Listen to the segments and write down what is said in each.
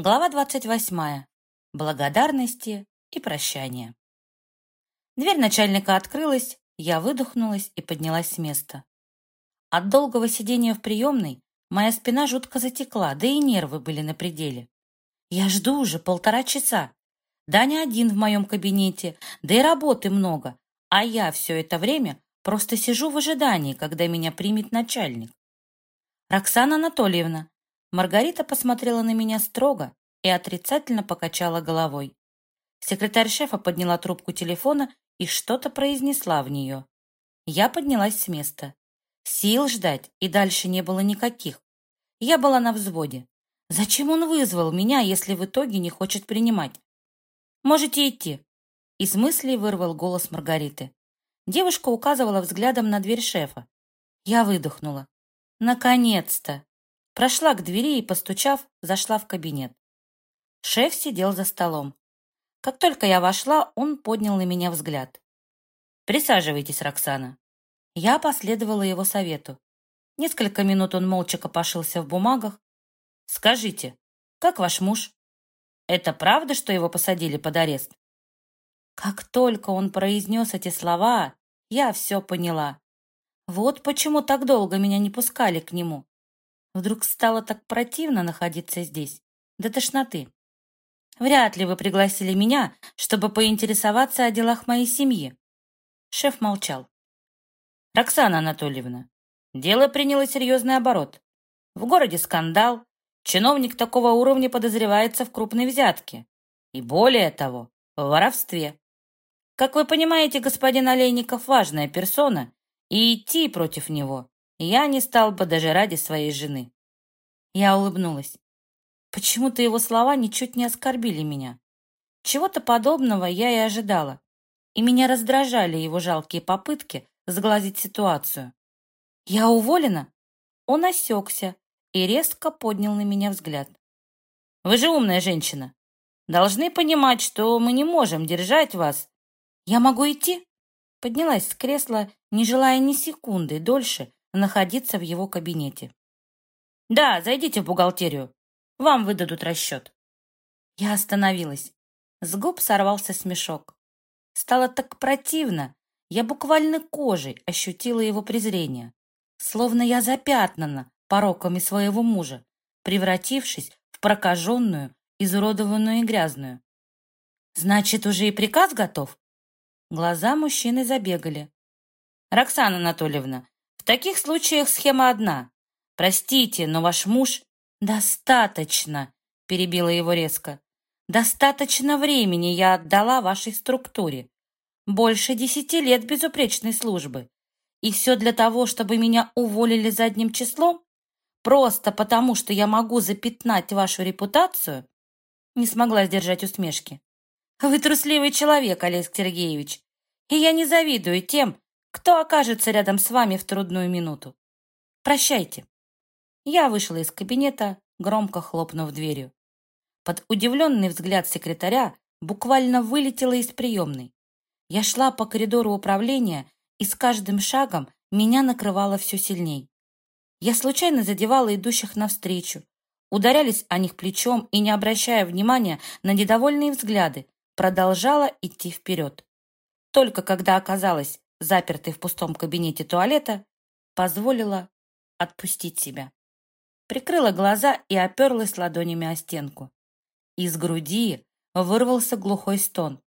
Глава 28. Благодарности и прощания. Дверь начальника открылась, я выдохнулась и поднялась с места. От долгого сидения в приемной моя спина жутко затекла, да и нервы были на пределе. Я жду уже полтора часа. Даня один в моем кабинете, да и работы много, а я все это время просто сижу в ожидании, когда меня примет начальник. «Роксана Анатольевна, Маргарита посмотрела на меня строго и отрицательно покачала головой. Секретарь шефа подняла трубку телефона и что-то произнесла в нее. Я поднялась с места. Сил ждать и дальше не было никаких. Я была на взводе. Зачем он вызвал меня, если в итоге не хочет принимать? Можете идти. Из мыслей вырвал голос Маргариты. Девушка указывала взглядом на дверь шефа. Я выдохнула. Наконец-то! Прошла к двери и, постучав, зашла в кабинет. Шеф сидел за столом. Как только я вошла, он поднял на меня взгляд. «Присаживайтесь, Роксана». Я последовала его совету. Несколько минут он молча копошился в бумагах. «Скажите, как ваш муж? Это правда, что его посадили под арест?» Как только он произнес эти слова, я все поняла. Вот почему так долго меня не пускали к нему. Вдруг стало так противно находиться здесь, до тошноты. Вряд ли вы пригласили меня, чтобы поинтересоваться о делах моей семьи. Шеф молчал. Роксана Анатольевна, дело приняло серьезный оборот. В городе скандал. Чиновник такого уровня подозревается в крупной взятке. И более того, в воровстве. Как вы понимаете, господин Олейников важная персона, и идти против него я не стал бы даже ради своей жены. Я улыбнулась. Почему-то его слова ничуть не оскорбили меня. Чего-то подобного я и ожидала. И меня раздражали его жалкие попытки сглазить ситуацию. «Я уволена?» Он осекся и резко поднял на меня взгляд. «Вы же умная женщина. Должны понимать, что мы не можем держать вас. Я могу идти?» Поднялась с кресла, не желая ни секунды дольше находиться в его кабинете. «Да, зайдите в бухгалтерию. Вам выдадут расчет». Я остановилась. С губ сорвался смешок. Стало так противно. Я буквально кожей ощутила его презрение. Словно я запятнана пороками своего мужа, превратившись в прокаженную, изуродованную и грязную. «Значит, уже и приказ готов?» Глаза мужчины забегали. «Роксана Анатольевна, таких случаях схема одна. Простите, но ваш муж...» «Достаточно!» — перебила его резко. «Достаточно времени я отдала вашей структуре. Больше десяти лет безупречной службы. И все для того, чтобы меня уволили задним числом? Просто потому, что я могу запятнать вашу репутацию?» Не смогла сдержать усмешки. Вы трусливый человек, Олег Сергеевич, и я не завидую тем, кто окажется рядом с вами в трудную минуту. Прощайте. Я вышла из кабинета, громко хлопнув дверью. Под удивленный взгляд секретаря буквально вылетела из приемной. Я шла по коридору управления, и с каждым шагом меня накрывало все сильней. Я случайно задевала идущих навстречу, ударялись о них плечом и, не обращая внимания на недовольные взгляды, продолжала идти вперед. Только когда оказалась запертой в пустом кабинете туалета, позволила отпустить себя. Прикрыла глаза и оперлась ладонями о стенку. Из груди вырвался глухой стон.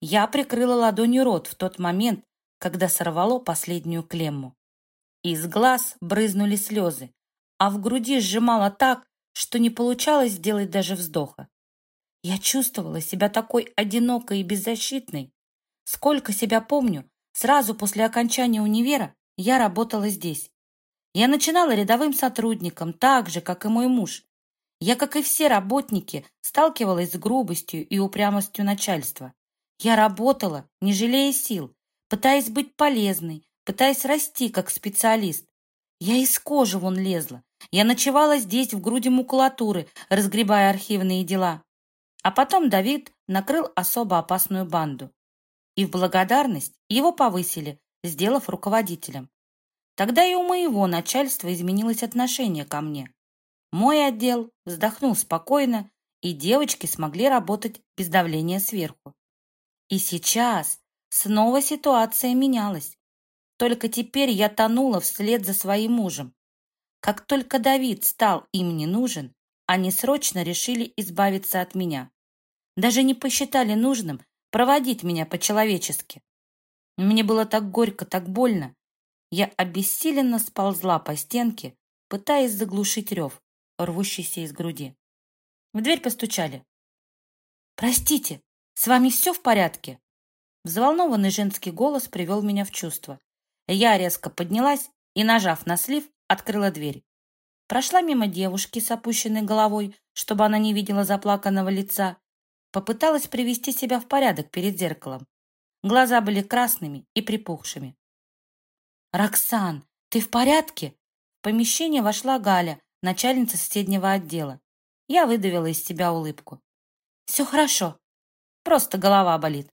Я прикрыла ладонью рот в тот момент, когда сорвало последнюю клемму. Из глаз брызнули слезы, а в груди сжимало так, что не получалось сделать даже вздоха. Я чувствовала себя такой одинокой и беззащитной. Сколько себя помню, сразу после окончания универа я работала здесь. Я начинала рядовым сотрудником, так же, как и мой муж. Я, как и все работники, сталкивалась с грубостью и упрямостью начальства. Я работала, не жалея сил, пытаясь быть полезной, пытаясь расти как специалист. Я из кожи вон лезла. Я ночевала здесь, в груди макулатуры, разгребая архивные дела. А потом Давид накрыл особо опасную банду. И в благодарность его повысили, сделав руководителем. Тогда и у моего начальства изменилось отношение ко мне. Мой отдел вздохнул спокойно и девочки смогли работать без давления сверху. И сейчас снова ситуация менялась. Только теперь я тонула вслед за своим мужем. Как только Давид стал им не нужен, они срочно решили избавиться от меня. Даже не посчитали нужным проводить меня по-человечески. Мне было так горько, так больно. Я обессиленно сползла по стенке, пытаясь заглушить рев, рвущийся из груди. В дверь постучали. «Простите, с вами все в порядке?» Взволнованный женский голос привел меня в чувство. Я резко поднялась и, нажав на слив, открыла дверь. Прошла мимо девушки с опущенной головой, чтобы она не видела заплаканного лица. Попыталась привести себя в порядок перед зеркалом. Глаза были красными и припухшими. «Роксан, ты в порядке?» В помещение вошла Галя, начальница соседнего отдела. Я выдавила из себя улыбку. «Все хорошо. Просто голова болит».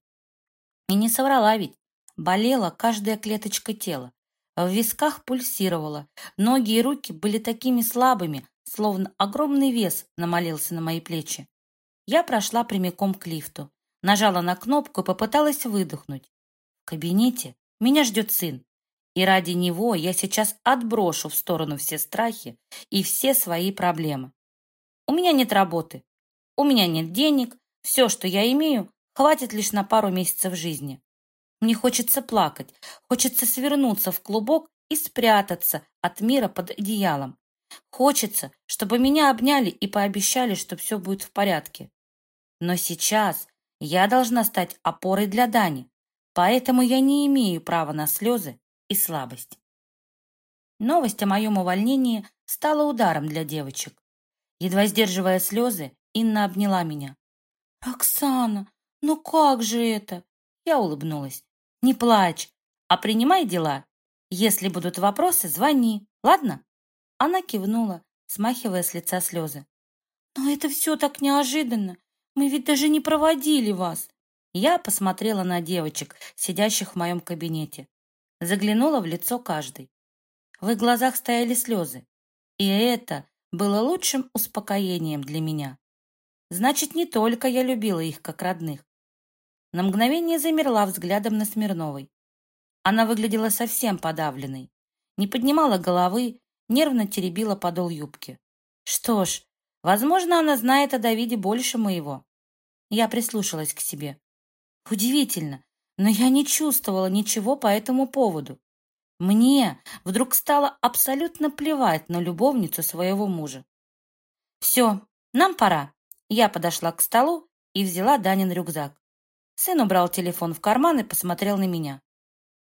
И не соврала ведь. Болела каждая клеточка тела. В висках пульсировало. Ноги и руки были такими слабыми, словно огромный вес намолился на мои плечи. Я прошла прямиком к лифту. Нажала на кнопку и попыталась выдохнуть. В кабинете меня ждет сын. И ради него я сейчас отброшу в сторону все страхи и все свои проблемы. У меня нет работы, у меня нет денег, все, что я имею, хватит лишь на пару месяцев жизни. Мне хочется плакать, хочется свернуться в клубок и спрятаться от мира под одеялом. Хочется, чтобы меня обняли и пообещали, что все будет в порядке. Но сейчас я должна стать опорой для Дани, поэтому я не имею права на слезы и слабость. Новость о моем увольнении стала ударом для девочек. Едва сдерживая слезы, Инна обняла меня. «Оксана, ну как же это?» Я улыбнулась. Не плачь, а принимай дела. Если будут вопросы, звони, ладно?» Она кивнула, смахивая с лица слезы. «Но это все так неожиданно. Мы ведь даже не проводили вас». Я посмотрела на девочек, сидящих в моем кабинете. Заглянула в лицо каждой. В их глазах стояли слезы. И это было лучшим успокоением для меня. Значит, не только я любила их как родных. На мгновение замерла взглядом на Смирновой. Она выглядела совсем подавленной. Не поднимала головы, нервно теребила подол юбки. Что ж, возможно, она знает о Давиде больше моего. Я прислушалась к себе. Удивительно, но я не чувствовала ничего по этому поводу. Мне вдруг стало абсолютно плевать на любовницу своего мужа. «Все, нам пора». Я подошла к столу и взяла Данин рюкзак. Сын убрал телефон в карман и посмотрел на меня.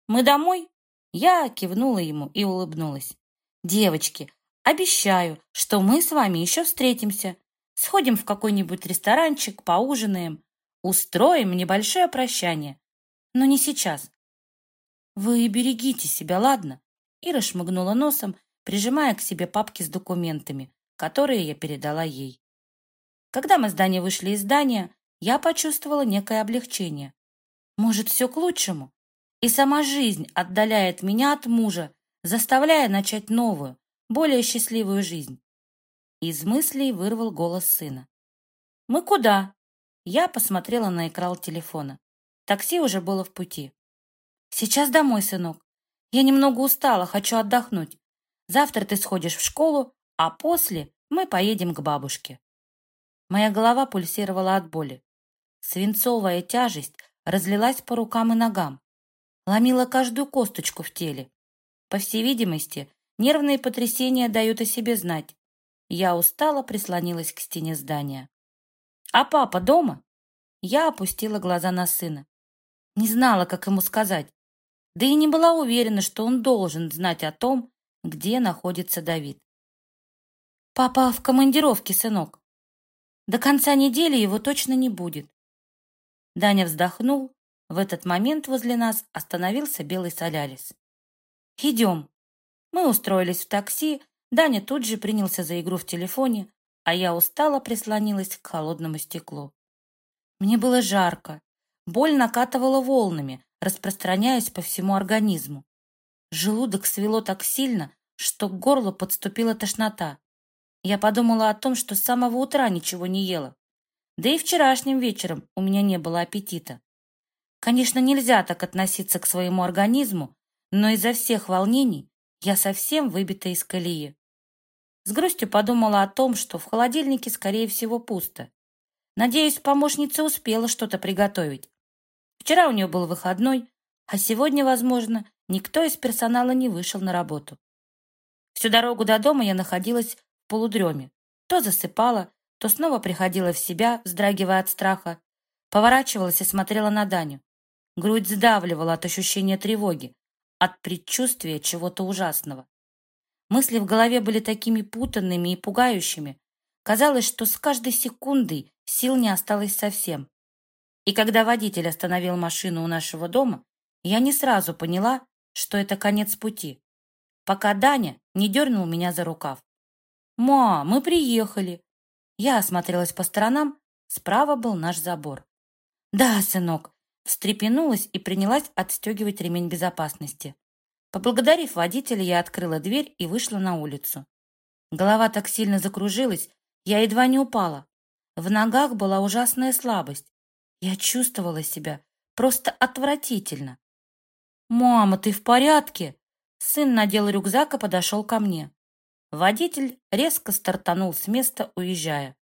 «Мы домой?» Я кивнула ему и улыбнулась. «Девочки, обещаю, что мы с вами еще встретимся. Сходим в какой-нибудь ресторанчик, поужинаем, устроим небольшое прощание. Но не сейчас. Вы берегите себя, ладно?» Ира шмыгнула носом, прижимая к себе папки с документами, которые я передала ей. Когда мы с Даней вышли из здания, я почувствовала некое облегчение. Может, все к лучшему? И сама жизнь отдаляет меня от мужа, заставляя начать новую, более счастливую жизнь. Из мыслей вырвал голос сына. «Мы куда?» Я посмотрела на экран телефона. Такси уже было в пути. «Сейчас домой, сынок. Я немного устала, хочу отдохнуть. Завтра ты сходишь в школу, а после мы поедем к бабушке». Моя голова пульсировала от боли. Свинцовая тяжесть разлилась по рукам и ногам, ломила каждую косточку в теле. По всей видимости, нервные потрясения дают о себе знать. Я устало прислонилась к стене здания. «А папа дома?» Я опустила глаза на сына. Не знала, как ему сказать. Да и не была уверена, что он должен знать о том, где находится Давид. «Папа в командировке, сынок. До конца недели его точно не будет. Даня вздохнул. В этот момент возле нас остановился белый солярис. «Идем». Мы устроились в такси. Даня тут же принялся за игру в телефоне, а я устало прислонилась к холодному стеклу. Мне было жарко. Боль накатывала волнами, распространяясь по всему организму. Желудок свело так сильно, что к горлу подступила тошнота. Я подумала о том, что с самого утра ничего не ела. Да и вчерашним вечером у меня не было аппетита. Конечно, нельзя так относиться к своему организму, но из-за всех волнений я совсем выбита из колеи. С грустью подумала о том, что в холодильнике, скорее всего, пусто. Надеюсь, помощница успела что-то приготовить. Вчера у нее был выходной, а сегодня, возможно, никто из персонала не вышел на работу. Всю дорогу до дома я находилась в полудреме. То засыпала, то снова приходила в себя, вздрагивая от страха. Поворачивалась и смотрела на Даню. Грудь сдавливала от ощущения тревоги, от предчувствия чего-то ужасного. Мысли в голове были такими путанными и пугающими. Казалось, что с каждой секундой сил не осталось совсем. И когда водитель остановил машину у нашего дома, я не сразу поняла, что это конец пути, пока Даня не дернул меня за рукав. «Ма, мы приехали!» Я осмотрелась по сторонам, справа был наш забор. «Да, сынок!» Встрепенулась и принялась отстегивать ремень безопасности. Поблагодарив водителя, я открыла дверь и вышла на улицу. Голова так сильно закружилась, я едва не упала. В ногах была ужасная слабость. Я чувствовала себя просто отвратительно. «Мама, ты в порядке?» Сын надел рюкзак и подошел ко мне. Водитель резко стартанул с места, уезжая.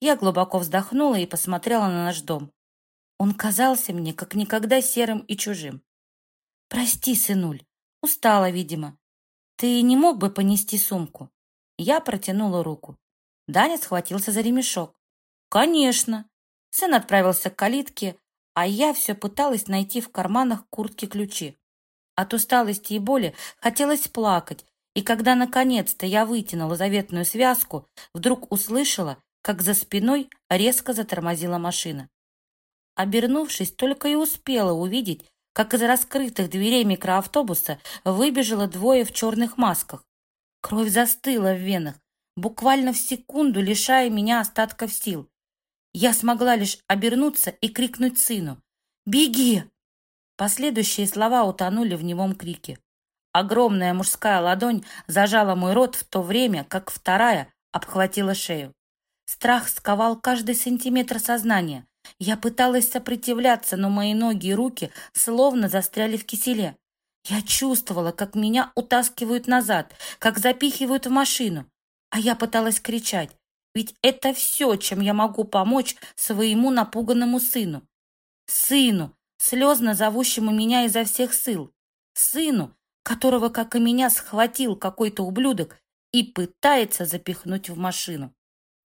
Я глубоко вздохнула и посмотрела на наш дом. Он казался мне как никогда серым и чужим. «Прости, сынуль, устала, видимо. Ты не мог бы понести сумку?» Я протянула руку. Даня схватился за ремешок. «Конечно!» Сын отправился к калитке, а я все пыталась найти в карманах куртки ключи. От усталости и боли хотелось плакать, и когда наконец-то я вытянула заветную связку, вдруг услышала, как за спиной резко затормозила машина. Обернувшись, только и успела увидеть, как из раскрытых дверей микроавтобуса выбежало двое в черных масках. Кровь застыла в венах, буквально в секунду лишая меня остатков сил. Я смогла лишь обернуться и крикнуть сыну «Беги!». Последующие слова утонули в немом крике. Огромная мужская ладонь зажала мой рот в то время, как вторая обхватила шею. Страх сковал каждый сантиметр сознания. Я пыталась сопротивляться, но мои ноги и руки словно застряли в киселе. Я чувствовала, как меня утаскивают назад, как запихивают в машину. А я пыталась кричать, ведь это все, чем я могу помочь своему напуганному сыну. Сыну, слезно зовущему меня изо всех сил. Сыну, которого, как и меня, схватил какой-то ублюдок и пытается запихнуть в машину.